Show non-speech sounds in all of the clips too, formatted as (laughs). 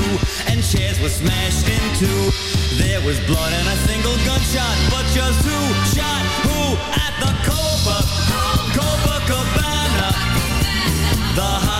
Flew, and chairs were smashed in two. There was blood and a single gunshot, but just who shot who at the Copa, Copacabana? The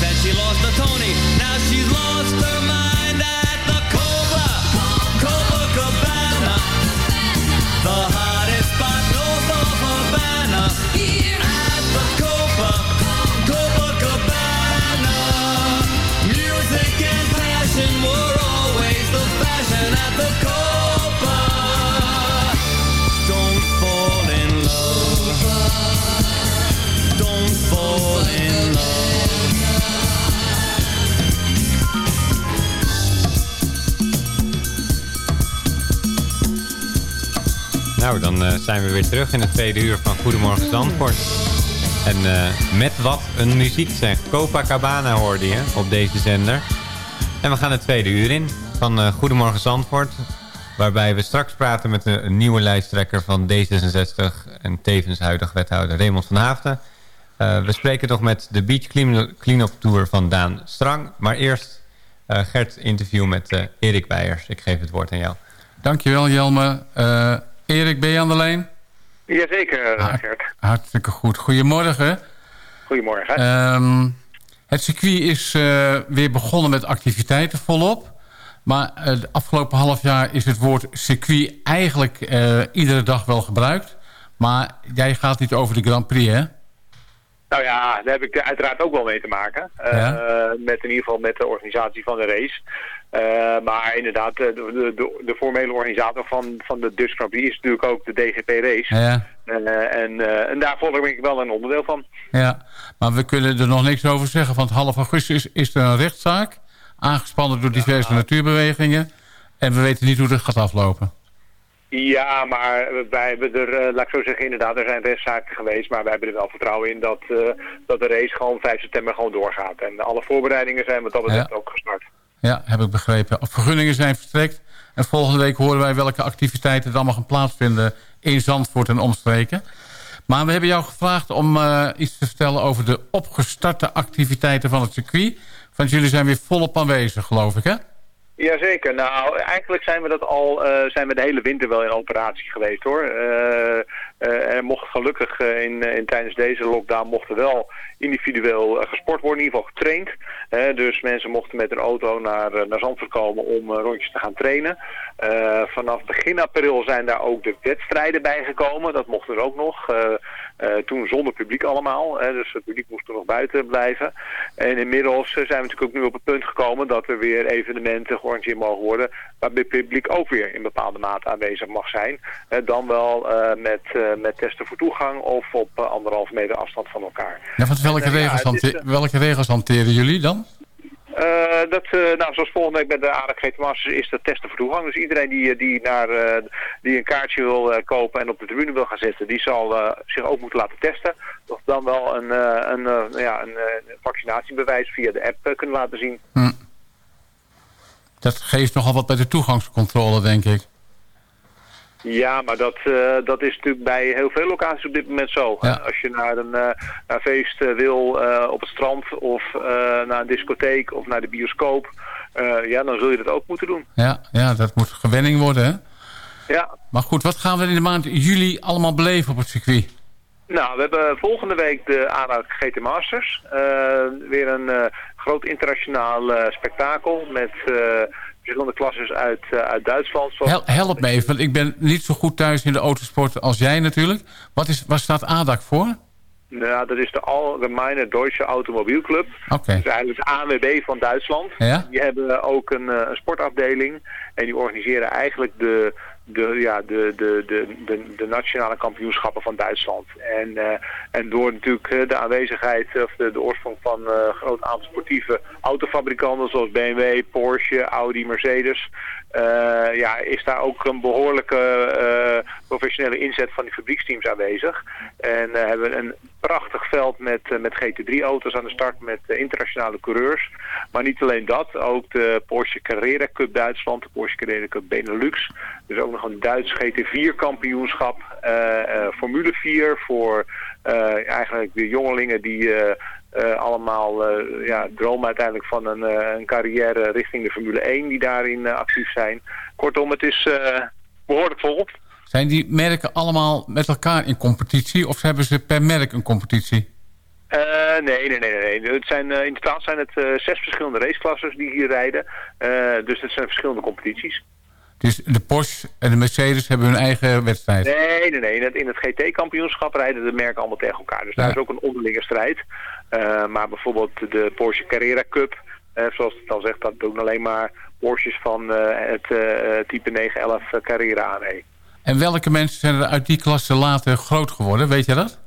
zijn we weer terug in het tweede uur van Goedemorgen Zandvoort. En eh, met wat een muziek zeg. Copacabana hoorde je op deze zender. En we gaan het tweede uur in van eh, Goedemorgen Zandvoort. Waarbij we straks praten met een nieuwe lijsttrekker van D66... en tevens huidig wethouder Raymond van Haafden. Eh, we spreken nog met de Beach Clean- Clean-up Tour van Daan Strang. Maar eerst eh, Gert interview met eh, Erik Weijers. Ik geef het woord aan jou. Dankjewel Jelme. Eh Erik, ben je aan de lijn? Jazeker. Gert. Hartstikke goed. Goedemorgen. Goedemorgen. Ehm, het circuit is eh, weer begonnen met activiteiten volop. Maar eh, de afgelopen half jaar is het woord circuit eigenlijk eh, iedere dag wel gebruikt. Maar jij gaat niet over de Grand Prix, hè? Nou ja, daar heb ik uiteraard ook wel mee te maken. Eh, Ja. met in ieder geval met de organisatie van de race. Eh, maar inderdaad, de, de, de, de formele organisator van, van de Dutch Grand Prix is natuurlijk ook de DGP Race. Ja, Eh, en, eh, en daar volg ik wel een onderdeel van. ja. Maar we kunnen er nog niks over zeggen. Want half augustus is er een rechtszaak Aangespannen door diverse natuurbewegingen. En we weten niet hoe het gaat aflopen. Ja, maar wij hebben er, eh, laat ik zo zeggen, inderdaad, er zijn rechtszaken geweest, maar wij hebben er wel vertrouwen in dat, eh, dat de race gewoon 5 september gewoon doorgaat. En alle voorbereidingen zijn wat dat betreft Ja. ook gestart. Ja, heb ik begrepen. Vergunningen zijn verstrekt. En volgende week horen wij welke activiteiten er allemaal gaan plaatsvinden in Zandvoort en omstreken. Maar we hebben jou gevraagd om eh, iets te vertellen over de opgestarte activiteiten van het circuit. Want jullie zijn weer volop aanwezig, geloof ik, hè? Jazeker. Nou, eigenlijk zijn we dat al, eh, zijn we de hele winter wel in operatie geweest hoor. Eh, eh, er mocht gelukkig in, in, tijdens deze lockdown mochten wel individueel gesport worden, in ieder geval getraind. Dus mensen mochten met een auto naar, naar Zandvoort komen om rondjes te gaan trainen. Vanaf begin april zijn daar ook de wedstrijden bij gekomen. Dat mocht er ook nog. Eh, toen zonder publiek allemaal. Hè, dus het publiek moest er nog buiten blijven. En inmiddels eh, zijn we natuurlijk ook nu op het punt gekomen dat er weer evenementen georganiseerd mogen worden. Waarbij het publiek ook weer in bepaalde mate aanwezig mag zijn. Dan wel eh, met, met testen voor toegang of op anderhalf meter afstand van elkaar. Ja, want welke, En, ja, regels, is, welke regels hanteren jullie dan? Eh, dat, eh, nou, zoals volgende week bij de ARG Masters is dat testen voor toegang. Dus iedereen die, die, naar, eh, die een kaartje wil eh, kopen en op de tribune wil gaan zitten, die zal eh, zich ook moeten laten testen. Of dan wel een, eh, een, eh, ja, een eh, vaccinatiebewijs via de app eh, kunnen laten zien. Dat geeft nogal wat bij de toegangscontrole, denk ik. Ja, maar dat, eh, dat is natuurlijk bij heel veel locaties op dit moment zo. Ja. Als je naar een, eh, naar een feest eh, wil op het strand of naar een discotheek of naar de bioscoop, ja, dan zul je dat ook moeten doen. Ja, ja, dat moet gewenning worden, hè? Ja, Maar goed, wat gaan we in de maand juli allemaal beleven op het circuit? Nou, we hebben volgende week de ARA GT Masters. Weer een groot internationaal spektakel met verschillende klasses uit, eh, uit Duitsland. Hel- help me even, want ik ben niet zo goed thuis in de autosport als jij natuurlijk. Wat is, waar staat ADAC voor? Nou, dat is de Allgemeine Deutsche Automobielclub. Oké. Dat is eigenlijk de ANWB van Duitsland. Ja? Die hebben ook een, eh, een sportafdeling. En die organiseren eigenlijk de, de, ja, de, de, de, de, nationale kampioenschappen van Duitsland. En, eh, en door natuurlijk eh, de aanwezigheid of de, de oorsprong van eh, een groot aantal sportieve autofabrikanten zoals BMW, Porsche, Audi, Mercedes. Eh, ja, is daar ook een behoorlijke eh, professionele inzet van die fabrieksteams aanwezig. En eh, hebben we een prachtig veld met, met GT3-auto's aan de start met internationale coureurs. Maar niet alleen dat, ook de Porsche Carrera Cup Duitsland, de Porsche Carrera Cup Benelux. Dus ook nog een Duits GT4-kampioenschap, eh, eh, Formule 4 voor eigenlijk de jongelingen die eh, allemaal eh, ja, dromen uiteindelijk van een, eh, een carrière richting de Formule 1 die daarin actief zijn. Kortom, het is eh, behoorlijk vol. Zijn die merken allemaal met elkaar in competitie of hebben ze per merk een competitie? Nee, nee, nee, nee. Het zijn, in totaal zijn het zes verschillende raceklasses die hier rijden. Dus het zijn verschillende competities. Dus de Porsche en de Mercedes hebben hun eigen wedstrijd. Nee, nee, nee. In het, GT-kampioenschap rijden de merken allemaal tegen elkaar. Dus daar is ook een onderlinge strijd. Eh, maar bijvoorbeeld de Porsche Carrera Cup, eh, zoals het al zegt, dat doen alleen maar Porsches van eh, het type 911 Carrera aan. En welke mensen zijn er uit die klasse later groot geworden? Weet je dat?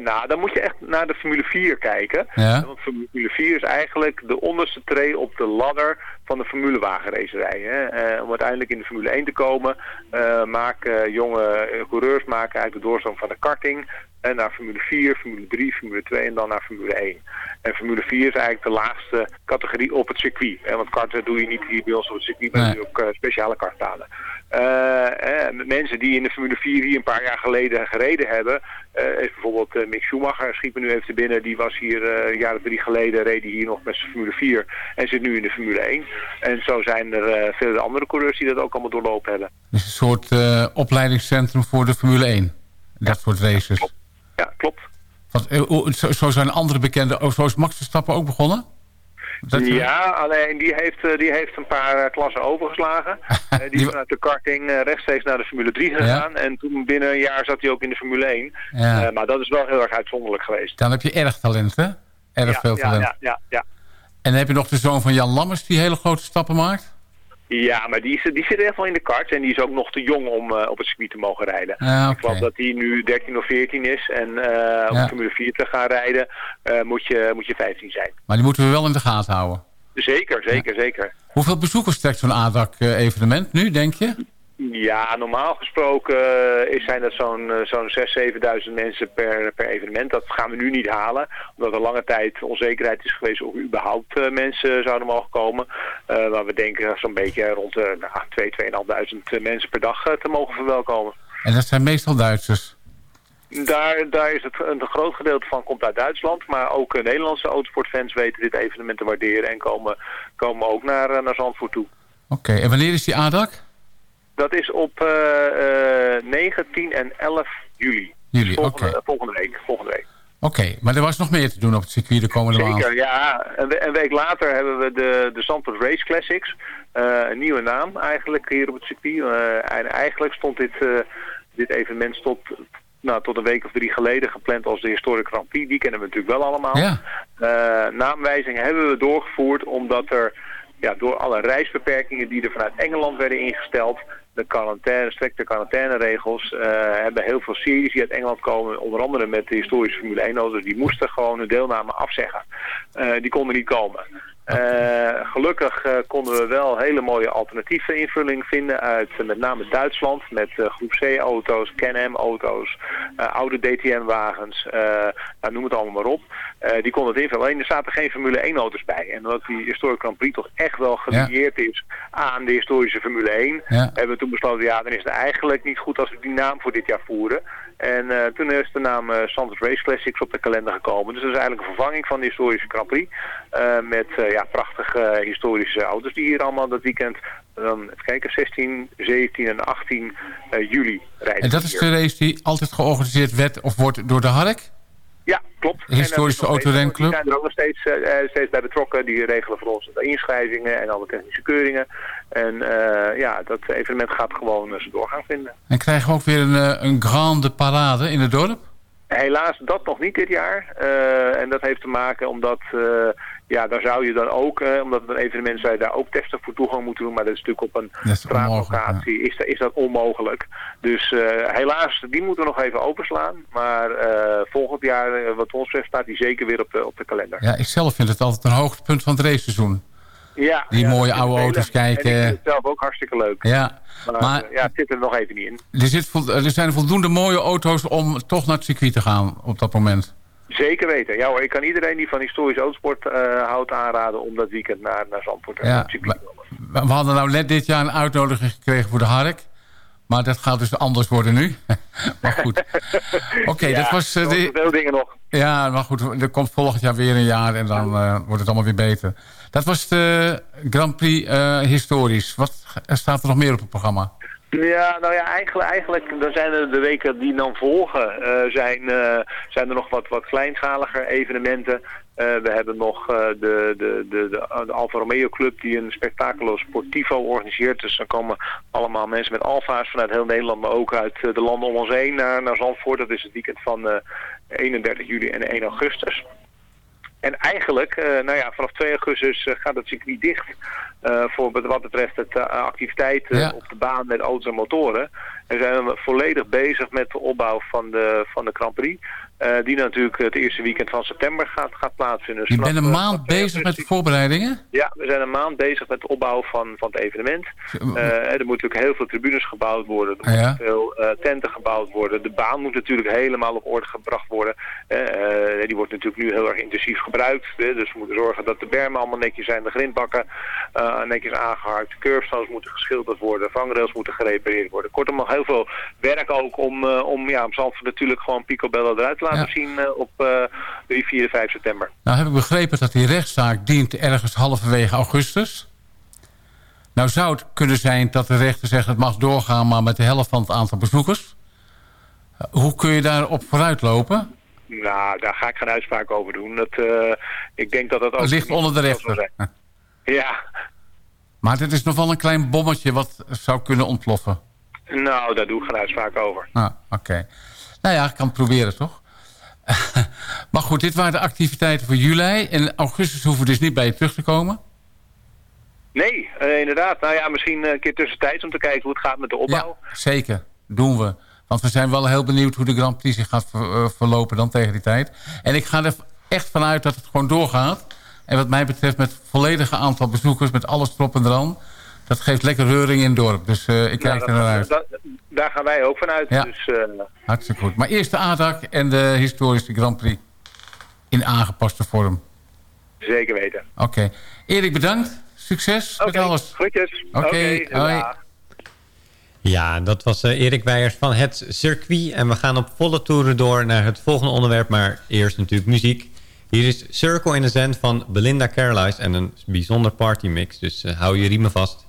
Nou, dan moet je echt naar de Formule 4 kijken. Ja. Want Formule 4 is eigenlijk de onderste tree op de ladder van de formulewagenracerij. Hè. Om uiteindelijk in de Formule 1 te komen, maken jonge coureurs maken eigenlijk de doorstroom van de karting en naar Formule 4, Formule 3, Formule 2 en dan naar Formule 1. En Formule 4 is eigenlijk de laagste categorie op het circuit. Hè, want karten doe je niet hier bij ons op het circuit, maar Nee. ook eh, speciale kartbanen. Eh, eh, mensen die in de Formule 4 hier een paar jaar geleden gereden hebben, eh, heeft bijvoorbeeld eh, Mick Schumacher, schiet me nu even te binnen, die was hier een jaar of drie geleden, reed hier nog met zijn Formule 4 en zit nu in de Formule 1. En zo zijn er vele andere coureurs die dat ook allemaal doorlopen hebben. Dus een soort opleidingscentrum voor de Formule 1. Dat soort races. Ja, klopt. Want, eh, zo, zijn andere bekende... Oh, zo is Max Verstappen ook begonnen? Dat- Ja, alleen die heeft, eh, die heeft een paar eh, klassen overgeslagen. (laughs) Eh, die Die- is vanuit de karting eh, rechtstreeks naar de Formule 3 gegaan. En toen binnen een jaar zat hij ook in de Formule 1. Ja. Eh, maar dat is wel heel erg uitzonderlijk geweest. Dan heb je erg talent, hè? Erg ja, veel ja, talent. ja, ja, ja. En dan heb je nog de zoon van Jan Lammers... die hele grote stappen maakt. Ja, maar die, is, die zit echt wel in de kart en die is ook nog te jong om eh, op het circuit te mogen rijden. Ah, Ik geloof dat hij nu 13 of 14 is en eh om. Formule 4 te gaan rijden eh, moet, je, moet je 15 zijn. Maar die moeten we wel in de gaten houden. Zeker, zeker, zeker. Hoeveel bezoekers trekt zo'n ADAC-evenement nu, denk je? Ja, normaal gesproken eh, is, zijn dat zo'n eh, zo'n 6.000, 7.000 mensen per, per evenement. Dat gaan we nu niet halen, omdat er lange tijd onzekerheid is geweest of überhaupt eh, mensen zouden mogen komen. Uh, maar we denken zo'n beetje rond de nou, 2.000, 2.500 mensen per dag te mogen verwelkomen. En dat zijn meestal Duitsers? Daar, daar is het een groot gedeelte van komt uit Duitsland. Maar ook Nederlandse autosportfans weten dit evenement te waarderen en komen, komen ook naar, naar Zandvoort toe. Oké, en wanneer is die ADAC? Dat is op uh, uh, 9, 10 en 11 juli. Juli, volgende, week. Volgende week. Oké, maar er was nog meer te doen op het circuit de komende Zeker, maand. ja. Een, we een, week later hebben we de, de Zandvoort Race Classics. Uh, een nieuwe naam eigenlijk hier op het circuit. Uh, en eigenlijk stond dit, uh, dit evenement tot, nou, tot een week of drie geleden gepland als de Historic Grand Prix. Die kennen we natuurlijk wel allemaal. Ja. naamwijzing hebben we doorgevoerd omdat er ja, door alle reisbeperkingen die er vanuit Engeland werden ingesteld de quarantaine, strikte quarantaineregels uh, hebben heel veel series die uit Engeland komen, onder andere met de historische Formule 1 auto's, die moesten gewoon hun deelname afzeggen. Uh, die konden niet komen. Uh, gelukkig konden we wel hele mooie alternatieve invulling vinden uit met name Duitsland met groep C-auto's, Can-Am-auto's, oude DTM-wagens, nou, noem het allemaal maar op. die konden het invullen. Alleen er zaten geen Formule 1-auto's bij. En omdat die historische Grand Prix toch echt wel gelieerd ja. is aan de historische Formule 1, ja. hebben we toen besloten, ja, dan is het eigenlijk niet goed als we die naam voor dit jaar voeren. En uh, toen is de naam uh, Santos Race Classics op de kalender gekomen. Dus dat is eigenlijk een vervanging van de historische Grand Prix. Uh, met ja, prachtige historische auto's die hier allemaal dat weekend, dan even kijken, 16, 17 en 18 juli rijden. En dat is de race die altijd georganiseerd werd of wordt door de Hark? Ja, klopt. De historische autorenclub? Die zijn er ook nog steeds, uh, steeds bij betrokken. Die regelen voor ons de inschrijvingen en alle technische keuringen. En uh, ja, dat evenement gaat gewoon zijn doorgang vinden. En krijgen we ook weer een, een grande parade in het dorp? Helaas dat nog niet dit jaar. Uh, en dat heeft te maken omdat... ja, daar zou je dan ook, eh, omdat het een evenement is, daar ook testen voor toegang moeten doen. Maar dat is natuurlijk op een straatlocatie, ja. is, is dat onmogelijk. Dus uh, helaas, die moeten we nog even openslaan. Maar uh, volgend jaar, wat ons betreft, staat die zeker weer op de, op de kalender. Ja, ik zelf vind het altijd een hoogtepunt van het raceseizoen. Ja, die ja, mooie oude auto's kijken. En ik vind het zelf ook hartstikke leuk. Ja, maar, maar ja, het zit er nog even niet in. Er, zit, er zijn voldoende mooie auto's om toch naar het circuit te gaan op dat moment. Zeker weten. Ja hoor, ik kan iedereen die van historisch autosport uh, houdt aanraden om dat weekend naar, naar Zandvoort te ja, we, hadden nou net dit jaar een uitnodiging gekregen voor de Hark. Maar dat gaat dus anders worden nu. (laughs) maar goed. (laughs) Oké, okay, ja, dat was... Uh, de, veel dingen nog. Ja, maar goed. Er komt volgend jaar weer een jaar en dan uh, wordt het allemaal weer beter. Dat was de Grand Prix historisch. Wat staat er nog meer op het programma? Ja, nou ja, eigenlijk, eigenlijk dan zijn er de weken die dan volgen, uh, zijn, uh, zijn er nog wat, wat kleinschaliger evenementen. Uh, we hebben nog de, de, de, de, Alfa Romeo Club die een Spectaculo Sportivo organiseert. Dus dan komen allemaal mensen met Alfa's vanuit heel Nederland, maar ook uit de landen om ons heen naar, naar Zandvoort. Dat is het weekend van 31 juli en 1 augustus. En eigenlijk, nou ja, vanaf 2 augustus gaat het circuit dicht. Uh, voor wat betreft het activiteiten ja. op de baan met auto's en motoren. En zijn we volledig bezig met de opbouw van de, van de Grand Prix. Uh, die natuurlijk het eerste weekend van september gaat, gaat plaatsvinden. Dus je bent een maand bezig met de voorbereidingen? Ja, we zijn een maand bezig met de opbouw van, van het evenement. Uh, er moeten natuurlijk heel veel tribunes gebouwd worden. Er moeten ja. veel tenten gebouwd worden. De baan moet natuurlijk helemaal op orde gebracht worden. die wordt natuurlijk nu heel erg intensief gebruikt. dus we moeten zorgen dat de bermen allemaal netjes zijn. De grindbakken netjes aangeharkt. De curbstones moeten geschilderd worden. Vangrails moeten gerepareerd worden. Kortom, nog heel veel werk ook om, om, ja, om Zandvoort natuurlijk gewoon picobello eruit te laten ja. zien uh, op uh, 3, 4, 5 september. Nou heb ik begrepen dat die rechtszaak dient ergens halverwege augustus. Nou zou het kunnen zijn dat de rechter zegt het mag doorgaan... maar met de helft van het aantal bezoekers. Uh, hoe kun je daarop vooruitlopen? Nou, daar ga ik geen uitspraak over doen. Dat, uh, ik denk dat dat ook... Het ligt onder de rechter. (laughs) Ja. Maar dit is nog wel een klein bommetje wat zou kunnen ontploffen. Nou, daar doe ik geen uitspraak over. Ah, Oké. Okay. Nou ja, ik kan het proberen toch? (laughs) maar goed, dit waren de activiteiten voor juli. In augustus hoeven we dus niet bij je terug te komen. Nee, uh, inderdaad. Nou ja, misschien een keer tussentijds om te kijken hoe het gaat met de opbouw. Ja, zeker. Doen we. Want we zijn wel heel benieuwd hoe de Grand Prix zich gaat ver, uh, verlopen dan tegen die tijd. En ik ga er echt vanuit dat het gewoon doorgaat. En wat mij betreft met volledige aantal bezoekers, met alles erop en eraan. Dat geeft lekker reuring in het dorp. Dus uh, ik kijk er naar uit. dat- daar gaan wij ook vanuit. Ja. Dus, eh, Hartstikke goed. Maar eerst de ADAC en de historische Grand Prix. In aangepaste vorm. zeker weten. Oké. Erik, bedankt. Succes met alles. groetjes. Oké, hoi. Ja, dat was eh, Erik Weijers van het circuit. En we gaan op volle toeren door naar het volgende onderwerp. Maar eerst natuurlijk muziek. Hier is Circle in the Sand van Belinda Carlisle. En een bijzonder partymix. Dus eh, hou je riemen vast.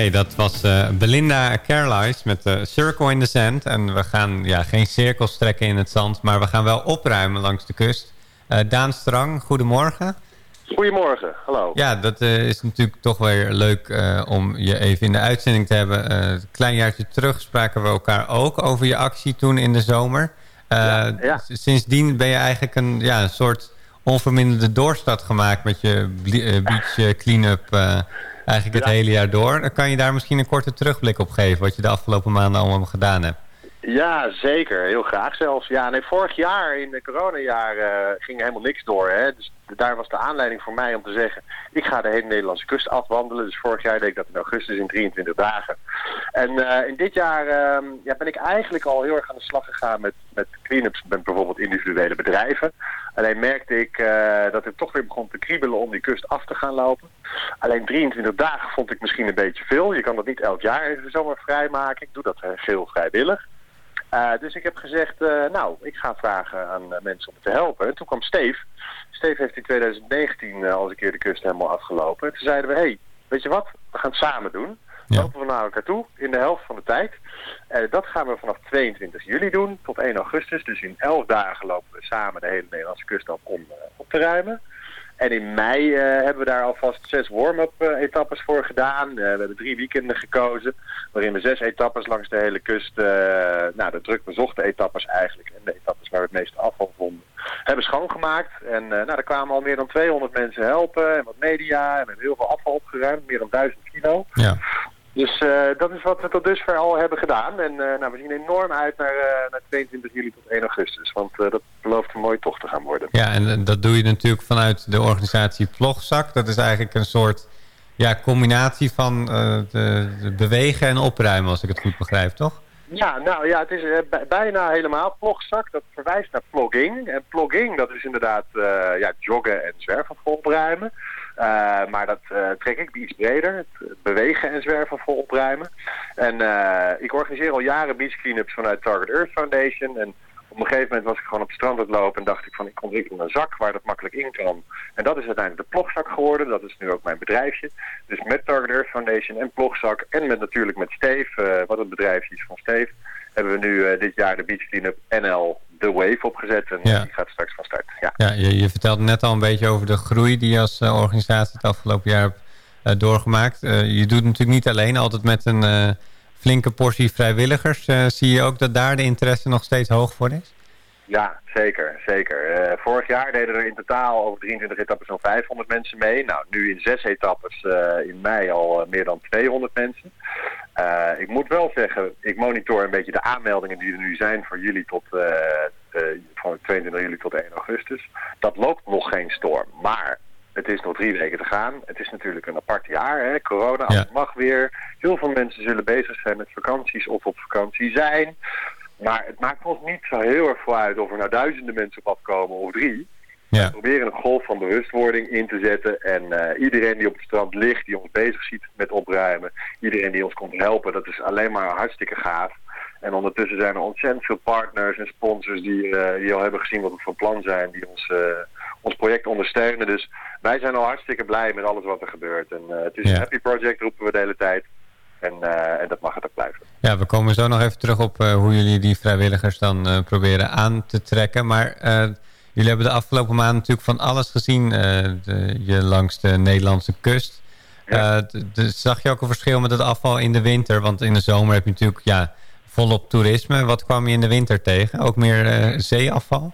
Oké, dat was uh, Belinda Carlisle met de Circle in the Sand. En we gaan ja, geen cirkels trekken in het zand, maar we gaan wel opruimen langs de kust. Uh, Daan Strang, goedemorgen. Goedemorgen, hallo. Ja, dat is natuurlijk toch weer leuk om je even in de uitzending te hebben. een klein jaartje terug spraken we elkaar ook over je actie toen in de zomer. Ja, ja. Sindsdien ben je eigenlijk een, ja, een soort onverminderde doorstart gemaakt met je beach clean-up Eigenlijk het hele jaar door. Dan kan je daar misschien een korte terugblik op geven... wat je de afgelopen maanden allemaal gedaan hebt. Ja, zeker. Heel graag zelfs. Ja, nee, vorig jaar, in het coronajaar, uh, ging helemaal niks door. Hè? Dus daar was de aanleiding voor mij om te zeggen... ik ga de hele Nederlandse kust afwandelen. Dus vorig jaar deed ik dat in augustus in 23 dagen. En uh, in dit jaar uh, ja, ben ik eigenlijk al heel erg aan de slag gegaan... met, met clean-ups met bijvoorbeeld individuele bedrijven. Alleen merkte ik uh, dat het toch weer begon te kriebelen om die kust af te gaan lopen. Alleen 23 dagen vond ik misschien een beetje veel. Je kan dat niet elk jaar even zomaar vrijmaken. Ik doe dat heel vrijwillig. Uh, dus ik heb gezegd, uh, nou, ik ga vragen aan uh, mensen om te helpen. En toen kwam Steve. Steve heeft in 2019 al eens een keer de kust helemaal afgelopen. En toen zeiden we, hé, hey, weet je wat, we gaan het samen doen. Ja. Lopen we naar elkaar toe in de helft van de tijd. dat gaan we vanaf 22 juli doen tot 1 augustus. Dus in 11 dagen lopen we samen de hele Nederlandse kust af om op te ruimen. En in mei uh, hebben we daar alvast zes warm-up uh, etappes voor gedaan. Uh, we hebben drie weekenden gekozen, waarin we zes etappes langs de hele kust, nou de druk bezochte etappes eigenlijk, en de etappes waar we het meeste afval vonden, hebben schoongemaakt. En nou, daar kwamen al meer dan 200 mensen helpen en wat media. En we hebben heel veel afval opgeruimd, meer dan 1000 kilo. Ja. Dus uh, dat is wat we tot dusver al hebben gedaan. En uh, nou, we zien enorm uit naar, uh, naar 22 juli tot 1 augustus. Want dat belooft een mooie tocht te gaan worden. Ja, en dat doe je natuurlijk vanuit de organisatie Plogzak. Dat is eigenlijk een soort ja, combinatie van de, de bewegen en opruimen, als ik het goed begrijp, toch? Ja, nou ja, het is bijna helemaal plogzak. Dat verwijst naar plogging. En plogging, dat is inderdaad ja, joggen en zwerven opruimen. Uh, maar dat uh, trek ik iets breder. Het bewegen en zwerven vol opruimen. En ik organiseer al jaren beach cleanups vanuit Target Earth Foundation. En op een gegeven moment was ik gewoon op het strand aan het lopen en dacht ik van ik ontwikkel een zak waar dat makkelijk in kan. En dat is uiteindelijk de plogzak geworden. Dat is nu ook mijn bedrijfje. Dus met Target Earth Foundation en plogzak en met natuurlijk met Steve, wat het bedrijfje is van Steve, hebben we nu dit jaar de Beach Cleanup NL de Wave opgezet en ja. die gaat straks van start. Ja, ja je, je vertelde net al een beetje over de groei die je als uh, organisatie het afgelopen jaar hebt doorgemaakt. Je doet natuurlijk niet alleen, altijd met een flinke portie vrijwilligers. zie je ook dat daar de interesse nog steeds hoog voor is? Ja, zeker. zeker. Uh, vorig jaar deden er in totaal over 23 etappes zo'n 500 mensen mee. Nou, nu in zes etappes uh, in mei al uh, meer dan 200 mensen. ik moet wel zeggen, ik monitor een beetje de aanmeldingen die er nu zijn voor juli tot, van 22 juli tot 1 augustus. Dat loopt nog geen storm, maar het is nog drie weken te gaan. Het is natuurlijk een apart jaar, hè? corona, ja. mag weer. Heel veel mensen zullen bezig zijn met vakanties of op vakantie zijn. Maar het maakt ons niet zo heel erg veel uit of er nou duizenden mensen op afkomen of drie. Ja. We proberen een golf van bewustwording in te zetten. En uh, iedereen die op het strand ligt, die ons bezig ziet met opruimen. Iedereen die ons komt helpen, dat is alleen maar hartstikke gaaf. En ondertussen zijn er ontzettend veel partners en sponsors die, uh, die al hebben gezien wat we van plan zijn. Die ons, uh, ons project ondersteunen. Dus wij zijn al hartstikke blij met alles wat er gebeurt. En het is ja. een happy project, roepen we de hele tijd. En, uh, en, dat mag het ook blijven. Ja, we komen zo nog even terug op uh, hoe jullie die vrijwilligers dan uh, proberen aan te trekken. Maar jullie hebben de afgelopen maanden natuurlijk van alles gezien de, je langs de Nederlandse kust. Ja. zag je ook een verschil met het afval in de winter? Want in de zomer heb je natuurlijk ja, volop toerisme. Wat kwam je in de winter tegen? Ook meer zeeafval?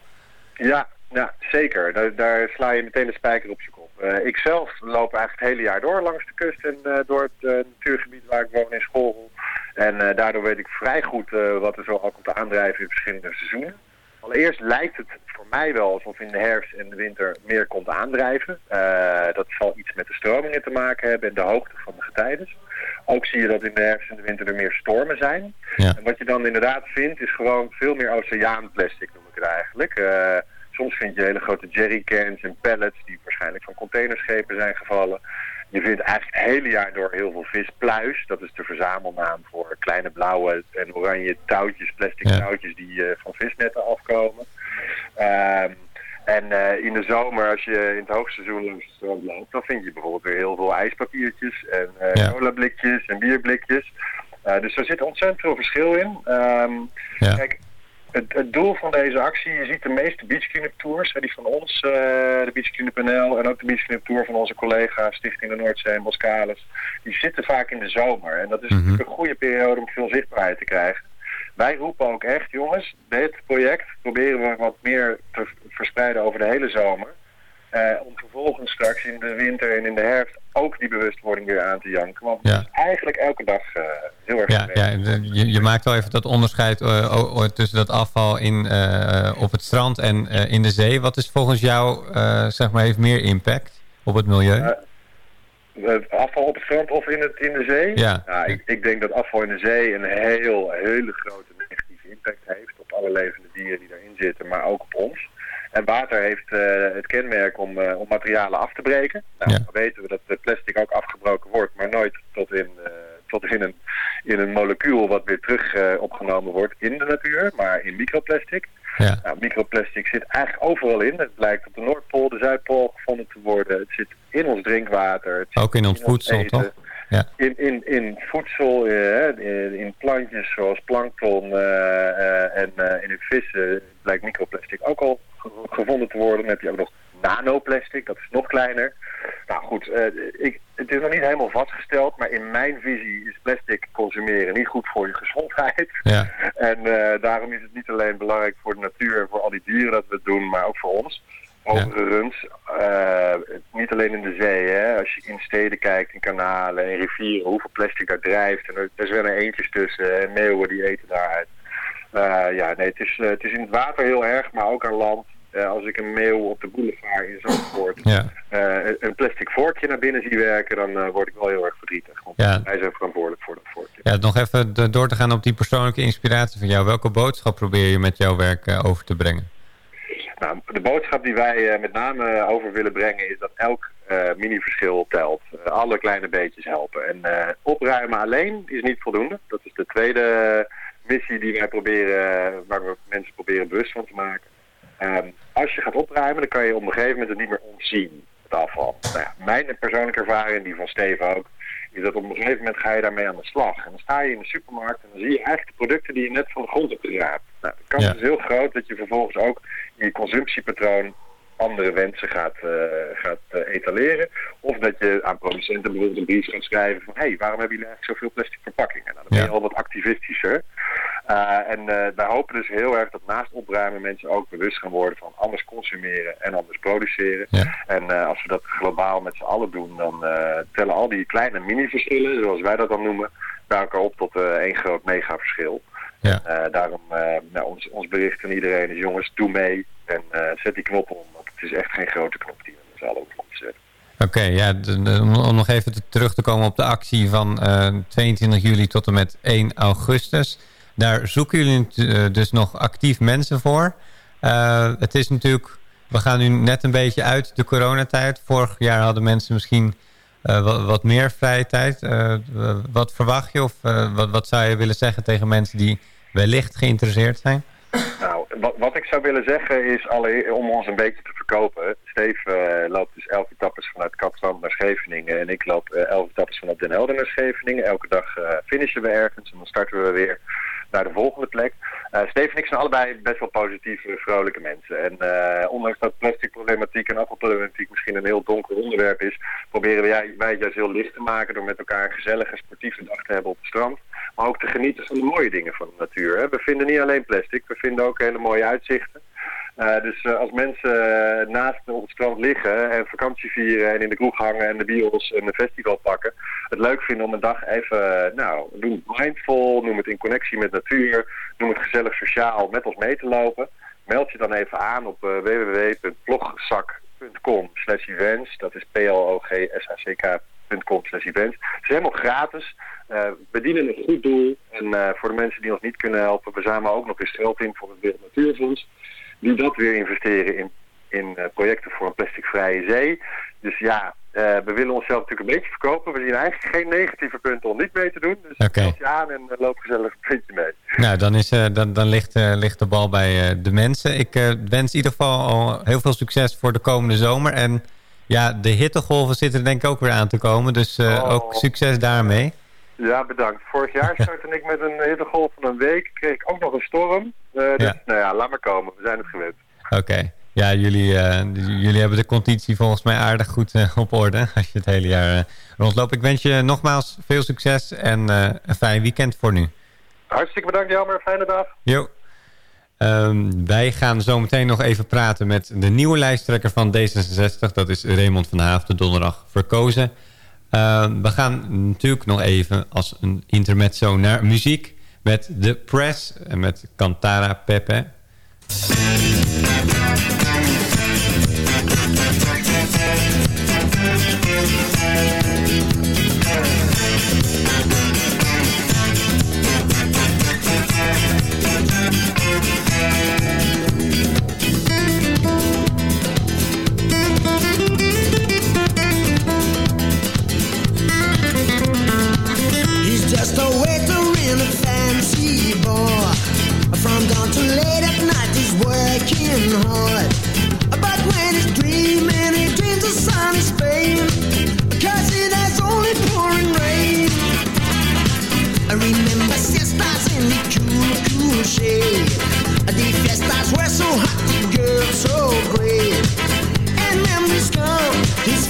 Ja, ja zeker. Daar, daar, sla je meteen de spijker op je kop. Uh, ik zelf loop eigenlijk het hele jaar door langs de kust en uh, door het uh, natuurgebied waar ik woon in School. En daardoor weet ik vrij goed wat er zo al komt aandrijven in verschillende seizoenen. Allereerst lijkt het voor mij wel alsof in de herfst en de winter meer komt aandrijven. dat zal iets met de stromingen te maken hebben en de hoogte van de getijden. Ook zie je dat in de herfst en de winter er meer stormen zijn. Ja. En wat je dan inderdaad vindt is gewoon veel meer oceaanplastic noem ik het eigenlijk. Soms vind je hele grote jerrycans en pallets die waarschijnlijk van containerschepen zijn gevallen. Je vindt eigenlijk het hele jaar door heel veel vispluis. Dat is de verzamelnaam voor kleine blauwe en oranje touwtjes, plastic touwtjes die uh, van visnetten afkomen. Um, En eh, in de zomer, als je in het hoogseizoen langs het strand loopt, dan vind je bijvoorbeeld weer heel veel ijspapiertjes en uh, Ja. colablikjes en bierblikjes. Eh, dus er zit ontzettend veel verschil in. Ehm, Ja. Kijk, het, het doel van deze actie, je ziet de meeste Beach Cleanup Tours, hè, die van ons, eh, de Beach Cleanup NL en ook de Beach Cleanup Tour van onze collega Stichting de Noordzee en Boskalis, die zitten vaak in de zomer. En dat is Mhm. natuurlijk een goede periode om veel zichtbaarheid te krijgen. Wij roepen ook echt, jongens, dit project proberen we wat meer te verspreiden over de hele zomer. Eh, om vervolgens straks in de winter en in de herfst ook die bewustwording weer aan te janken. Want Ja. het is eigenlijk elke dag eh, heel erg Ja, ja je, je maakt wel even dat onderscheid eh, tussen dat afval in, op het strand en in de zee. Wat is volgens jou, zeg maar, heeft meer impact op het milieu? Het afval op het strand of in, het, in de zee? Ja. Nou, ik, ik denk dat afval in de zee een heel, hele grote negatieve impact heeft op alle levende dieren die daarin zitten, maar ook op ons. En water heeft eh, het kenmerk om, eh, om materialen af te breken. Nou, Ja. dan weten we dat de plastic ook afgebroken wordt, maar nooit tot in, eh, tot in, een, in een molecuul wat weer terug eh, opgenomen wordt in de natuur, maar in microplastic. ja. Nou, microplastic zit eigenlijk overal in. Het blijkt op de Noordpool, de Zuidpool gevonden te worden. Het zit in ons drinkwater. Het zit Ook in ons voedsel, toch? Ja. In, in, in voedsel, eh, in, plantjes zoals plankton eh, eh, en in de vissen blijkt microplastic ook al ge- gevonden te worden. Dan heb je ook nog nanoplastic, dat is nog kleiner. Nou goed, ik, het is nog niet helemaal vastgesteld, maar in mijn visie is plastic consumeren niet goed voor je gezondheid. Ja. (laughs) En daarom is het niet alleen belangrijk voor de natuur en voor al die dieren dat we het doen, maar ook voor ons. Overigens, eh, niet alleen in de zee, hè. als je in steden kijkt, in kanalen, in rivieren, hoeveel plastic daar drijft. En er, er zwemmen eentjes tussen en meeuwen die eten daaruit. Eh, ja, nee, het is, eh, het is in het water heel erg, maar ook aan land. Als ik een meeuw op de boulevard in Zandvoort Ja. een plastic vorkje naar binnen zie werken, dan word ik wel heel erg verdrietig. Want Ja. wij zijn verantwoordelijk voor dat vorkje. ja, nog even door te gaan op die persoonlijke inspiratie van jou. Welke boodschap probeer je met jouw werk over te brengen? Nou, de boodschap die wij eh, met name over willen brengen is dat elk eh, mini-verschil telt. Eh, alle kleine beetjes helpen. En opruimen alleen is niet voldoende. Dat is de tweede missie die wij proberen, waar we mensen proberen bewust van te maken. Ehm, als je gaat opruimen, dan kan je op een gegeven moment het niet meer ontzien, het afval. Nou ja, mijn persoonlijke ervaring, die van Steven ook, is dat op een gegeven moment ga je daarmee aan de slag. En dan sta je in de supermarkt en dan zie je eigenlijk de producten die je net van de grond hebt geraapt. Nou, de kans Ja. is heel groot dat je vervolgens ook in je consumptiepatroon andere wensen gaat, eh, gaat eh, etaleren. Of dat je aan producenten bijvoorbeeld een brief gaat schrijven van... hé, hey, waarom hebben jullie eigenlijk zoveel plastic verpakkingen? Nou, dan ben je Ja. al wat activistischer. Eh, en eh, wij hopen dus heel erg dat naast opruimen mensen ook bewust gaan worden van anders consumeren en anders produceren. Ja. En eh, als we dat globaal met z'n allen doen, dan tellen al die kleine mini-verschillen, zoals wij dat dan noemen, bij elkaar op tot één groot mega-verschil. Ja. Daarom, nou, ons, ons bericht aan iedereen is, jongens, doe mee en zet die knop om. Want het is echt geen grote knop die we met z'n allen te zetten. Oké, ja, om nog even te- terug te komen op de actie van eh, 22 juli tot en met 1 augustus. Daar zoeken jullie eh, dus nog actief mensen voor. Eh, het is natuurlijk, we gaan nu net een beetje uit de coronatijd. Vorig jaar hadden mensen misschien eh, wat, meer vrije tijd. Wat verwacht je of wat, wat zou je willen zeggen tegen mensen die wellicht geïnteresseerd zijn? Nou, wat, wat ik zou willen zeggen is, om ons een beetje te verkopen. Steve loopt dus elf etappes vanuit Kaapstad naar Scheveningen. En ik loop elf etappes vanuit Den Helder naar Scheveningen. Elke dag finishen we ergens en dan starten we weer naar de volgende plek. Eh en ik zijn allebei best wel positieve, vrolijke mensen. En eh, ondanks dat plastic problematiek en afvalproblematiek misschien een heel donker onderwerp is, proberen wij, wij het juist heel licht te maken door met elkaar een gezellige sportieve dag te hebben op het strand. Maar ook te genieten van de mooie dingen van de natuur. Hè. We vinden niet alleen plastic, we vinden ook hele mooie uitzichten. Eh, dus eh, als mensen eh, naast op het strand liggen en vakantie vieren en in de kroeg hangen en de bios en een festival pakken, het leuk vinden om een dag even, nou, het mindful, noem het in connectie met natuur, noem het gezellig sociaal met ons mee te lopen. Meld je dan even aan op www.plogzak.com slash events. Dat is p-l-o-g-s-a-c-k.com slash events. Het is helemaal gratis. Uh, we dienen een goed doel. En voor de mensen die ons niet kunnen helpen, we zamelen ook nog eens geld in voor het Wereld Natuurfonds. Die dat weer investeren in, in eh, projecten voor een plasticvrije zee. Dus ja, eh, we willen onszelf natuurlijk een beetje verkopen. We zien eigenlijk geen negatieve punten om niet mee te doen. Dus meld je aan en eh, loop gezellig een puntje mee. Nou, dan, is, eh, dan, dan ligt, ligt de bal bij de mensen. Ik wens in ieder geval al heel veel succes voor de komende zomer. En ja, de hittegolven zitten er denk ik ook weer aan te komen. Dus Oh. ook succes daarmee. Ja, bedankt. Vorig jaar (laughs) startte ik met een hittegolf van een week. Kreeg ik ook nog een storm. Eh, dus Ja. nou ja, laat maar komen. We zijn het gewend. Oké. Ja, jullie, eh, jullie hebben de conditie volgens mij aardig goed eh, op orde. (laughs) Als je het hele jaar rondloopt. Ik wens je nogmaals veel succes en een fijn weekend voor nu. Hartstikke bedankt, Jelmer. Fijne dag. Jo. Ehm, wij gaan zo meteen nog even praten met de nieuwe lijsttrekker van D66. Dat is Raymond van Haaf, de donderdag verkozen. Ehm, we gaan natuurlijk nog even als een intermezzo naar muziek... met The Press en met Cantara Pepe. Hot girl so great. And memories come. He's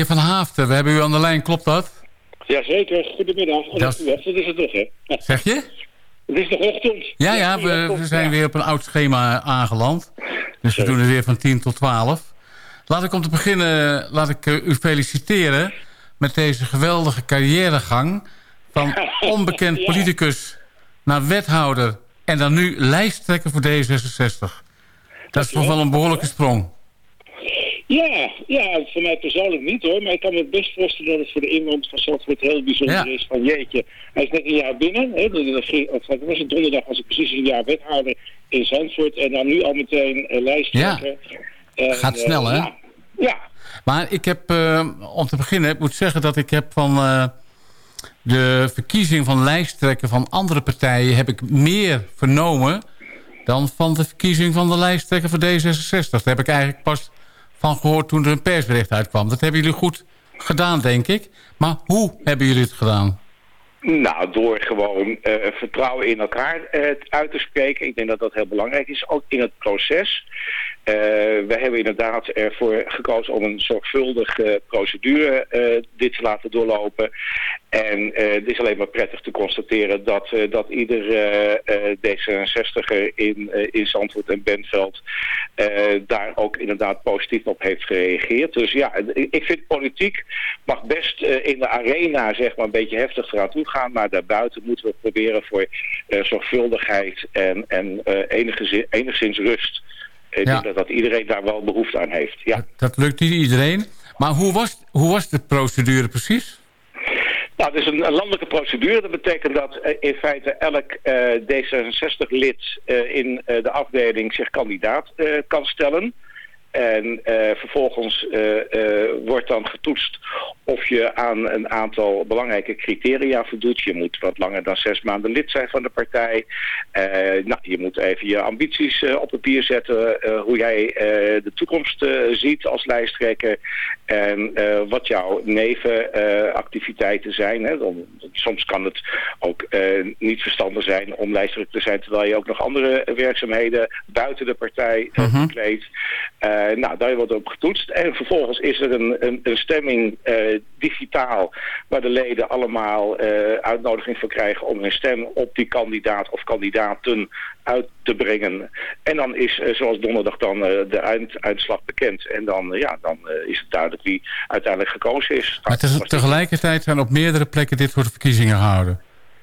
Heer Van Haafden, we hebben u aan de lijn, klopt dat? Jazeker, goedemiddag. Oh, Dat is- is het toch, hè? Zeg je? Het is nog ochtend. Ja, ja, we, we zijn weer op een oud schema aangeland. Dus we doen het weer van 10 tot 12. Laat ik om te beginnen laat ik, eh, u feliciteren... met deze geweldige carrièregang... van (laughs) onbekend politicus naar wethouder en dan nu lijsttrekker voor D66. Dat is toch wel een behoorlijke sprong. Ja, ja, voor mij persoonlijk niet hoor. Maar ik kan me best voorstellen dat het voor de inwoners van Zandvoort heel bijzonder Ja. is. Van jeetje, hij is net een jaar binnen. Hè, of het was het donderdag als ik precies een jaar wethouder in Zandvoort. En dan nu al meteen uh, lijsttrekker. En, Gaat eh, snel, hè? Ja, ja. Maar ik heb, eh, om te beginnen, ik moet zeggen dat ik heb van eh, de verkiezing van lijsttrekker van andere partijen... heb ik meer vernomen dan van de verkiezing van de lijsttrekker voor D66. Daar heb ik eigenlijk pas van gehoord toen er een persbericht uitkwam. Dat hebben jullie goed gedaan, denk ik. Maar hoe hebben jullie het gedaan? Nou, door gewoon eh, vertrouwen in elkaar eh, uit te spreken. Ik denk dat dat heel belangrijk is, ook in het proces. Eh, we hebben inderdaad ervoor gekozen om een zorgvuldige procedure eh, dit te laten doorlopen. En eh, het is alleen maar prettig te constateren dat, dat ieder eh, eh, D66er in, in Zandvoort en Bentveld daar ook inderdaad positief op heeft gereageerd. Dus ja, ik vind politiek mag best in de arena zeg maar een beetje heftig eraan toe gaan, maar daarbuiten moeten we proberen voor zorgvuldigheid en, en enigszins rust. Ik Ja. denk dat, dat iedereen daar wel behoefte aan heeft. Ja. Dat lukt niet iedereen. Maar hoe was, hoe was de procedure precies? Nou, het is een, een landelijke procedure. Dat betekent dat eh, in feite elk eh, D66-lid eh, in de afdeling zich kandidaat kan stellen. En eh, vervolgens eh, eh, wordt dan getoetst of je aan een aantal belangrijke criteria voldoet. Je moet wat langer dan zes maanden lid zijn van de partij. Nou, je moet even je ambities op papier zetten. hoe jij de toekomst ziet als lijsttrekker. En wat jouw nevenactiviteiten zijn. Hè. Soms kan het ook niet verstandig zijn om lijsttrekker te zijn... terwijl je ook nog andere werkzaamheden buiten de partij Mhm. bekleedt. Eh, nou, daar wordt op getoetst. En vervolgens is er een, een, een stemming eh, digitaal... waar de leden allemaal eh, uitnodiging voor krijgen... om hun stem op die kandidaat of kandidaten uit te brengen. En dan is, zoals donderdag dan, de eind- uitslag bekend. En dan, ja, dan is het duidelijk wie uiteindelijk gekozen is. Maar te- tegelijkertijd zijn op meerdere plekken dit soort verkiezingen gehouden.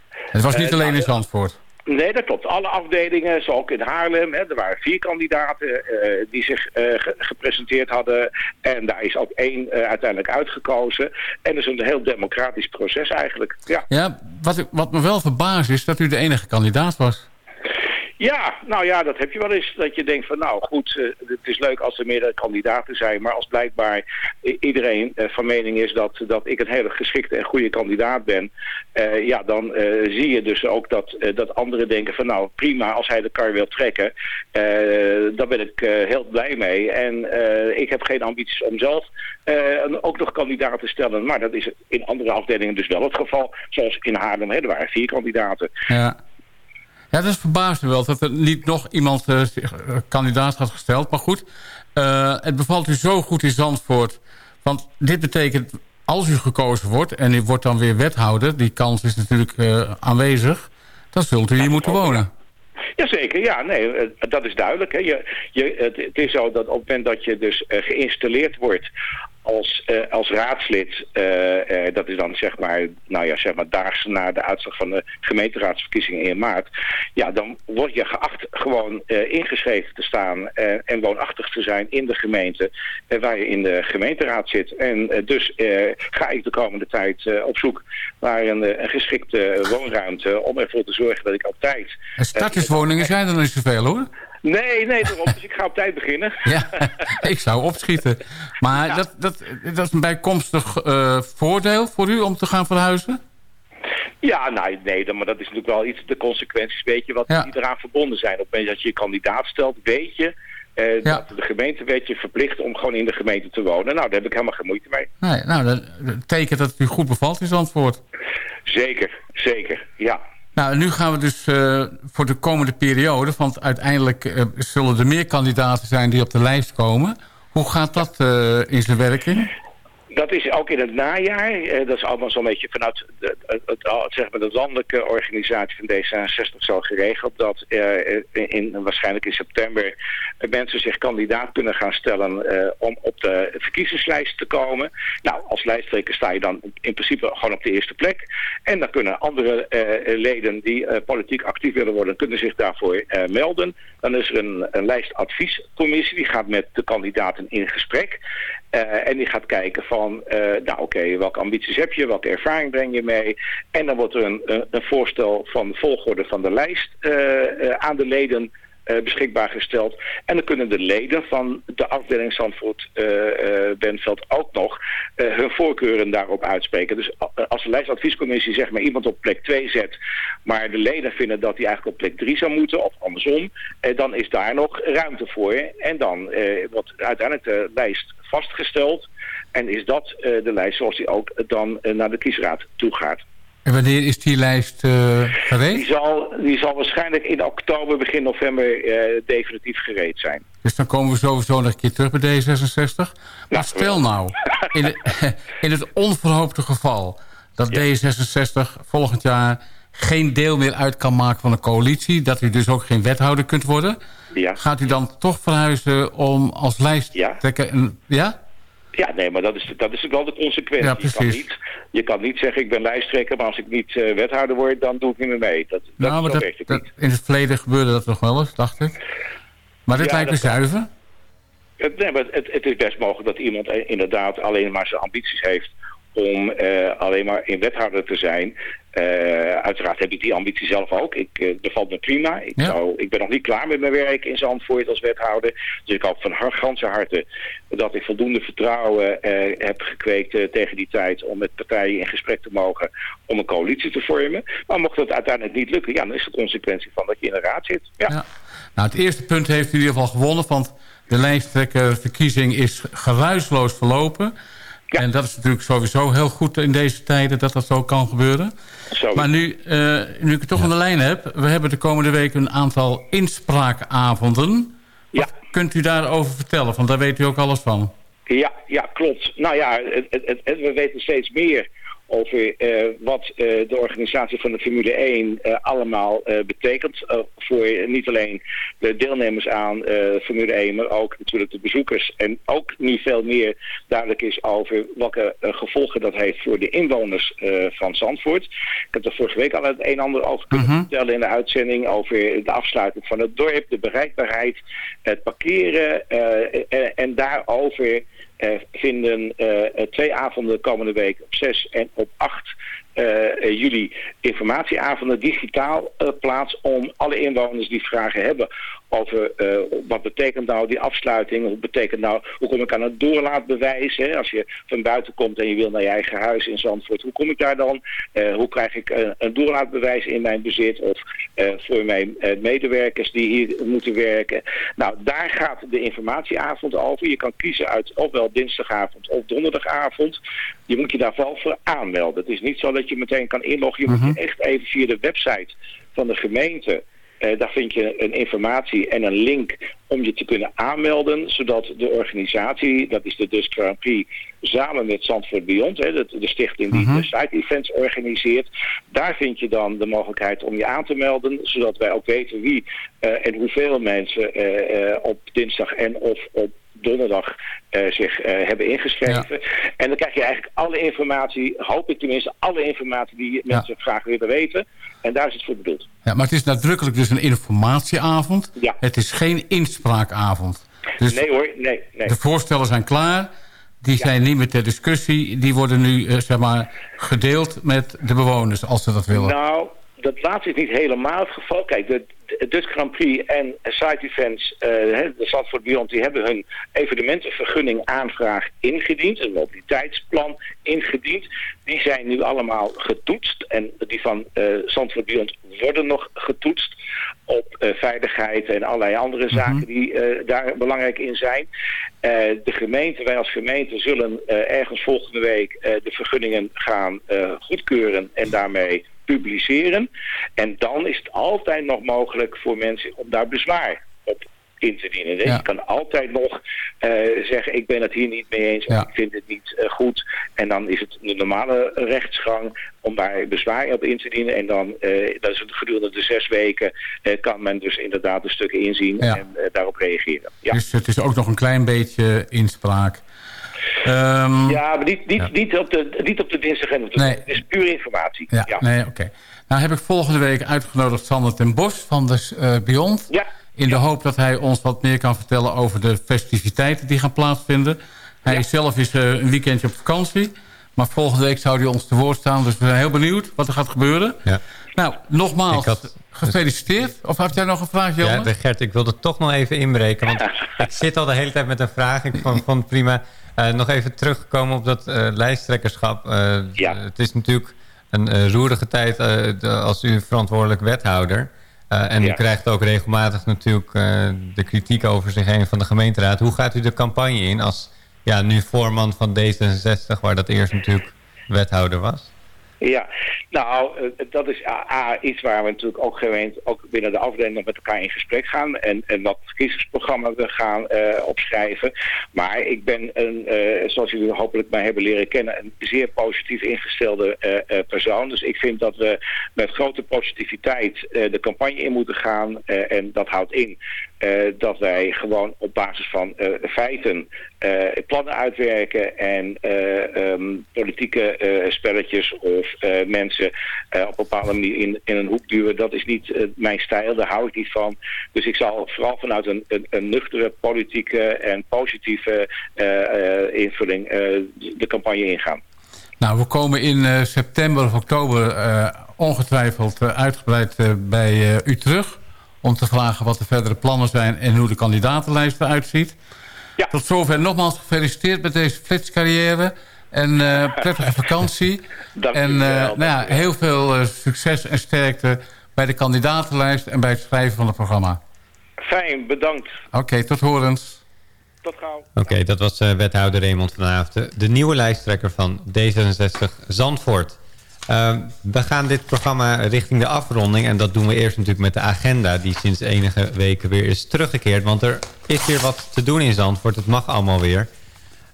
Het was niet alleen nou, in Zandvoort. Nee, dat klopt. Alle afdelingen, zo ook in Haarlem, hè, er waren vier kandidaten eh, die zich eh, ge- gepresenteerd hadden. En daar is ook één eh, uiteindelijk uitgekozen. En dat is een heel democratisch proces eigenlijk. Ja. Ja, wat, wat me wel verbaast is dat u de enige kandidaat was. Ja, nou ja, dat heb je wel eens. Dat je denkt van nou goed, eh, het is leuk als er meerdere kandidaten zijn. Maar als blijkbaar iedereen eh, van mening is dat, dat ik een hele geschikte en goede kandidaat ben. eh, ja, dan zie je dus ook dat, dat anderen denken van nou prima, als hij de kar wil trekken. daar ben ik heel blij mee. En ik heb geen ambities om zelf ook nog kandidaat te stellen. Maar dat is in andere afdelingen dus wel het geval. Zoals in Haarlem, er waren vier kandidaten. Ja. Ja, dat verbaast me wel dat er niet nog iemand eh, zich, eh, kandidaat had gesteld. Maar goed, eh, het bevalt u zo goed in Zandvoort. Want dit betekent, als u gekozen wordt en u wordt dan weer wethouder... die kans is natuurlijk aanwezig, dan zult u hier moeten wonen. Jazeker, ja, nee, dat is duidelijk. Hè. Je, je, het, het is zo dat op het moment dat je dus geïnstalleerd wordt als, eh, als raadslid, eh, eh, dat is dan zeg maar, nou ja, zeg maar daags na de uitslag van de gemeenteraadsverkiezingen in maart, ja, dan word je geacht gewoon ingeschreven te staan en woonachtig te zijn in de gemeente waar je in de gemeenteraad zit. En dus ga ik de komende tijd op zoek naar een, een geschikte woonruimte om ervoor te zorgen dat ik op tijd En starterswoningen zijn er niet zoveel hoor. Nee, nee, daarom. Dus ik ga op tijd beginnen. (laughs) Ja, ik zou opschieten. Maar dat, dat, dat is een bijkomstig eh, voordeel voor u om te gaan verhuizen? Ja, nou, nee, maar dat is natuurlijk wel iets, de consequenties weet je wat Ja. die eraan verbonden zijn. Op het moment dat je je kandidaat stelt, weet je eh, Ja. dat de gemeente weet je verplicht om gewoon in de gemeente te wonen. Nou, daar heb ik helemaal geen moeite mee. Nee, nou, dat betekent dat het u goed bevalt in Zandvoort. Zeker, zeker, ja. Nou, nu gaan we dus eh, voor de komende periode... want uiteindelijk eh, zullen er meer kandidaten zijn die op de lijst komen. Hoe gaat dat eh, in zijn werking? Dat is ook in het najaar. Eh, dat is allemaal zo'n beetje vanuit de, het, zeg maar de landelijke organisatie van D66 zo geregeld. Dat uh, in, waarschijnlijk in september mensen zich kandidaat kunnen gaan stellen om op de verkiezingslijst te komen. Nou, als lijsttrekker sta je dan in principe gewoon op de eerste plek. En dan kunnen andere leden die politiek actief willen worden, kunnen zich daarvoor melden. Dan is er een, een lijstadviescommissie, die gaat met de kandidaten in gesprek. Uh, en die gaat kijken van, uh, nou oké, welke ambities heb je, welke ervaring breng je mee. En dan wordt er een, een voorstel van volgorde van de lijst uh, aan de leden beschikbaar gesteld. En dan kunnen de leden van de afdeling Zandvoort uh, Benveld ook nog hun voorkeuren daarop uitspreken. Dus als de lijstadviescommissie zeg maar iemand op plek 2 zet, maar de leden vinden dat hij eigenlijk op plek 3 zou moeten, of andersom, dan is daar nog ruimte voor. En dan wordt uiteindelijk de lijst vastgesteld. En is dat de lijst zoals die ook dan naar de kiesraad toe gaat. En wanneer is die lijst uh, gereed? Die zal, die zal waarschijnlijk in oktober, begin november uh, definitief gereed zijn. Dus dan komen we sowieso nog een keer terug bij D66. Maar nou, stel nou, (laughs) in, het, in het onverhoopte geval... dat ja. D66 volgend jaar geen deel meer uit kan maken van een coalitie... dat u dus ook geen wethouder kunt worden... Ja. gaat u dan toch verhuizen om als lijsttrekker... Ja? ja? Ja, nee, maar dat is, dat is wel de consequentie. Ja, je, kan niet, je kan niet zeggen, ik ben lijsttrekker, maar als ik niet uh, wethouder word, dan doe ik niet meer mee. Dat, dat, nou, dat, dat, dat In het verleden gebeurde dat nog wel eens, dacht ik. Maar dit ja, lijkt me zuiver. Het, nee, maar het, het, is best mogelijk dat iemand inderdaad alleen maar zijn ambities heeft om uh, alleen maar in wethouder te zijn. Uh, uiteraard heb ik die ambitie zelf ook. Ik, uh, dat valt me prima. Ik, ja. zou, ik ben nog niet klaar met mijn werk in Zandvoort als wethouder. Dus ik hoop van ganse harte dat ik voldoende vertrouwen heb gekweekt tegen die tijd... om met partijen in gesprek te mogen om een coalitie te vormen. Maar mocht dat uiteindelijk niet lukken, ja, dan is de consequentie van dat je in de raad zit. Ja. ja. Nou, het eerste punt heeft in ieder geval gewonnen, want de lijsttrekkerverkiezing is geruisloos verlopen... Ja. En dat is natuurlijk sowieso heel goed in deze tijden dat dat zo kan gebeuren. Zo. Maar nu, uh, nu ik het toch ja. aan de lijn heb... we hebben de komende week een aantal inspraakavonden. Ja. Kunt u daarover vertellen? Want daar weet u ook alles van. Ja, ja klopt. Nou ja, het, het, het, we weten steeds meer over uh, wat uh, de organisatie van de Formule 1 uh, allemaal betekent. voor niet alleen de deelnemers aan Formule 1, maar ook natuurlijk de bezoekers. En ook niet veel meer duidelijk is over welke gevolgen dat heeft voor de inwoners van Zandvoort. Ik heb er vorige week al het een en ander over kunnen -huh. vertellen in de uitzending. Over de afsluiting van het dorp, de bereikbaarheid, het parkeren en, en daarover... Uh, vinden uh, twee avonden komende week op 6 en op 8 uh, juli informatieavonden digitaal plaats om alle inwoners die vragen hebben over uh, wat betekent nou die afsluiting, wat betekent nou, hoe kom ik aan het doorlaatbewijs, hè? als je van buiten komt en je wil naar je eigen huis in Zandvoort, hoe kom ik daar dan, uh, hoe krijg ik uh, een doorlaatbewijs in mijn bezit of voor mijn medewerkers die hier moeten werken. Nou, daar gaat de informatieavond over. Je kan kiezen uit ofwel dinsdagavond of donderdagavond. Je moet je daar vooral voor aanmelden. Het is niet zo dat je meteen kan inloggen, je -huh. moet je echt even via de website van de gemeente uh, daar vind je een informatie en een link om je te kunnen aanmelden, zodat de organisatie, dat is de Dus Grand Prix, samen met Zandvoort Beyond, hè, de, de stichting die uh -huh. de site events organiseert, daar vind je dan de mogelijkheid om je aan te melden, zodat wij ook weten wie uh, en hoeveel mensen uh, op dinsdag en of op donderdag uh, zich uh, hebben ingeschreven. Ja. En dan krijg je eigenlijk alle informatie, hoop ik tenminste, alle informatie die mensen ja. graag willen weten. En daar is het voor bedoeld. Ja, maar het is nadrukkelijk dus een informatieavond. Ja. Het is geen inspraakavond. Dus nee hoor, nee, nee. De voorstellen zijn klaar. Die ja. zijn niet meer ter discussie. Die worden nu uh, zeg maar, gedeeld met de bewoners als ze dat willen. Nou, dat laatste is niet helemaal het geval. Kijk, de, de Dutch Grand Prix en Side Events, uh, de Zandvoort Beyond, die hebben hun evenementenvergunning aanvraag ingediend. Een mobiliteitsplan ingediend. Die zijn nu allemaal getoetst. En die van uh, Zandvoort Beyond worden nog getoetst op uh, veiligheid en allerlei andere mm -hmm. zaken die daar belangrijk in zijn. De gemeente, wij als gemeente zullen ergens volgende week de vergunningen gaan goedkeuren en daarmee publiceren. En dan is het altijd nog mogelijk voor mensen om daar bezwaar op in te dienen. Ja. Je kan altijd nog uh, zeggen, ik ben het hier niet mee eens, ja. ik vind het niet eh, goed. En dan is het de normale rechtsgang om daar bezwaar op in te dienen. En dan, uh, dat is het gedurende de zes weken, kan men dus inderdaad de stukken inzien en daarop reageren. Ja. Dus het is ook nog een klein beetje inspraak. Um, ja, maar niet, niet, niet, op de, niet op de dinsdag en op de nee. Het is puur informatie. Ja, nee, oké. Nou heb ik volgende week uitgenodigd Sander ten Bos van de uh, Beyond. Ja. In de hoop dat hij ons wat meer kan vertellen over de festiviteiten die gaan plaatsvinden. Hij zelf is uh, een weekendje op vakantie. Maar volgende week zou hij ons te woord staan. Dus we zijn heel benieuwd wat er gaat gebeuren. Ja. Nou, nogmaals, had, gefeliciteerd. Of had jij nog een vraag, Jan? Ja, Gert, ik wilde toch nog even inbreken. Want (laughs) ik zit al de hele tijd met een vraag. Ik vond, vond prima. Uh, nog even terugkomen op dat uh, lijsttrekkerschap. Uh, ja. Het is natuurlijk een roerige tijd als u verantwoordelijk wethouder. en u krijgt ook regelmatig natuurlijk de kritiek over zich heen van de gemeenteraad. Hoe gaat u de campagne in als ja, nu voorman van D66, waar dat eerst natuurlijk wethouder was? Ja, nou, eh, dat is A, iets waar we natuurlijk ook gewend, ook binnen de afdeling met elkaar in gesprek gaan en, en wat verkiezingsprogramma we gaan uh, opschrijven. Maar ik ben, een, zoals jullie hopelijk mij hebben leren kennen, een zeer positief ingestelde persoon. Dus ik vind dat we met grote positiviteit de campagne in moeten gaan en dat houdt in dat wij gewoon op basis van feiten plannen uitwerken en um, politieke spelletjes of mensen op een bepaalde manier in, in een hoek duwen. Dat is niet mijn stijl, daar hou ik niet van. Dus ik zal vooral vanuit een, een, een nuchtere, politieke en positieve invulling de campagne ingaan. Nou, we komen in september of oktober ongetwijfeld uitgebreid bij u terug... om te vragen wat de verdere plannen zijn en hoe de kandidatenlijst eruit ziet. Ja. Tot zover nogmaals gefeliciteerd met deze flitscarrière... En uh, (laughs) prettige vakantie. en uh, nou ja, heel veel uh, succes en sterkte bij de kandidatenlijst en bij het schrijven van het programma. Fijn, bedankt. Oké, okay, tot horens. Tot gauw. Oké, okay, dat was wethouder Raymond vanavond. De nieuwe lijsttrekker van D66 Zandvoort. Ehm, we gaan dit programma richting de afronding. En dat doen we eerst natuurlijk met de agenda... die sinds enige weken weer is teruggekeerd. Want er is weer wat te doen in Zandvoort. Het mag allemaal weer.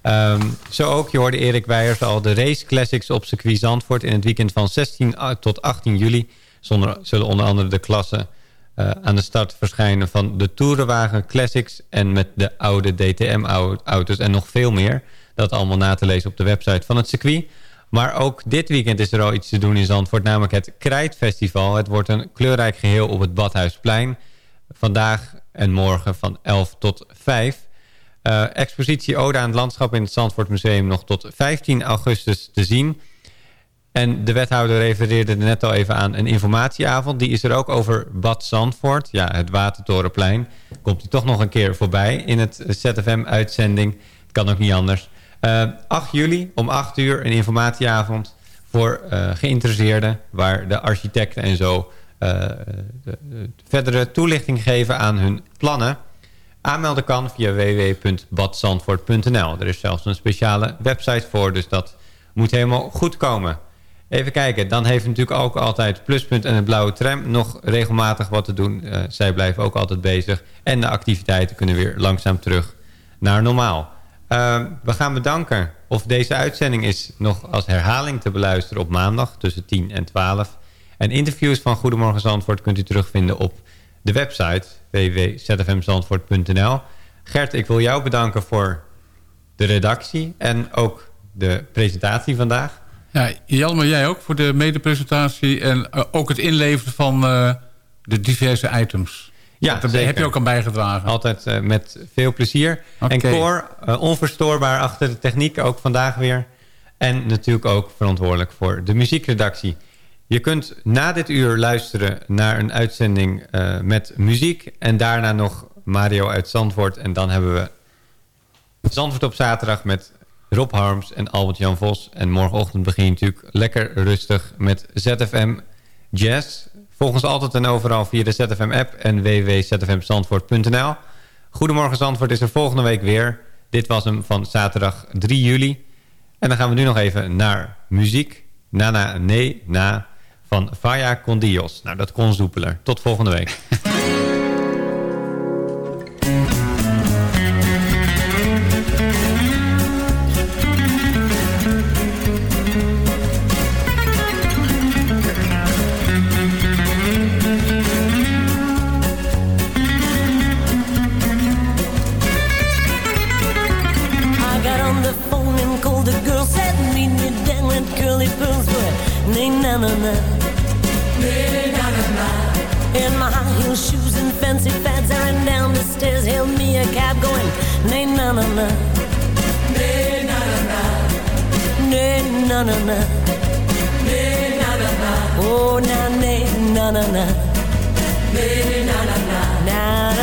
Um, zo ook, je hoorde Erik Weijers al de Race Classics op circuit Zandvoort... in het weekend van 16 tot 18 juli. Zonder, zullen onder andere de klassen uh, aan de start verschijnen... van de Tourenwagen Classics en met de oude DTM-auto's en nog veel meer. Dat allemaal na te lezen op de website van het circuit. Maar ook dit weekend is er al iets te doen in Zandvoort... namelijk het Krijtfestival. Het wordt een kleurrijk geheel op het Badhuisplein. Vandaag en morgen van 11 tot 5... Uh, expositie Ode aan het landschap in het Zandvoort Museum nog tot 15 augustus te zien. En de wethouder refereerde er net al even aan een informatieavond. Die is er ook over Bad Zandvoort. Ja, het Watertorenplein. Komt hij toch nog een keer voorbij in het ZFM-uitzending. Kan ook niet anders. Uh, eh, 8 juli om 8 uur een informatieavond voor uh, geïnteresseerden... waar de architecten en zo verdere toelichting geven aan hun plannen... Aanmelden kan via www.badzandvoort.nl. Er is zelfs een speciale website voor, dus dat moet helemaal goed komen. Even kijken, dan heeft natuurlijk ook altijd Pluspunt en het Blauwe Tram nog regelmatig wat te doen. Zij blijven ook altijd bezig. En de activiteiten kunnen weer langzaam terug naar normaal. Uh, we gaan bedanken. Of deze uitzending is nog als herhaling te beluisteren op maandag tussen 10 en 12. En interviews van Goedemorgen Zandvoort kunt u terugvinden op de website www.zfmzandvoort.nl. Gert, ik wil jou bedanken voor de redactie en ook de presentatie vandaag. Ja, Jelmer, jij ook voor de medepresentatie en uh, ook het inleveren van uh, de diverse items. Ja, Daar heb je ook aan bijgedragen. Altijd uh, met veel plezier. Okay. En Cor, onverstoorbaar achter de techniek, ook vandaag weer. En natuurlijk ook verantwoordelijk voor de muziekredactie. Je kunt na dit uur luisteren naar een uitzending uh, met muziek. En daarna nog Mario uit Zandvoort. En dan hebben we Zandvoort op zaterdag met Rob Harms en Albert-Jan Vos. En morgenochtend begin je natuurlijk lekker rustig met ZFM Jazz. Volg ons altijd en overal via de ZFM-app en www.zfmzandvoort.nl. Goedemorgen Zandvoort is er volgende week weer. Dit was hem van zaterdag 3 juli. En dan gaan we nu nog even naar muziek. Na, nee, na van Vaya Condios. Nou, dat kon soepeler. Tot volgende week. (laughs) cab going, nay, na na na. Nay, na na na. Nay, na na na. Nay, na na na. Oh, na, nay, na na na. Nay, na na na. Nah.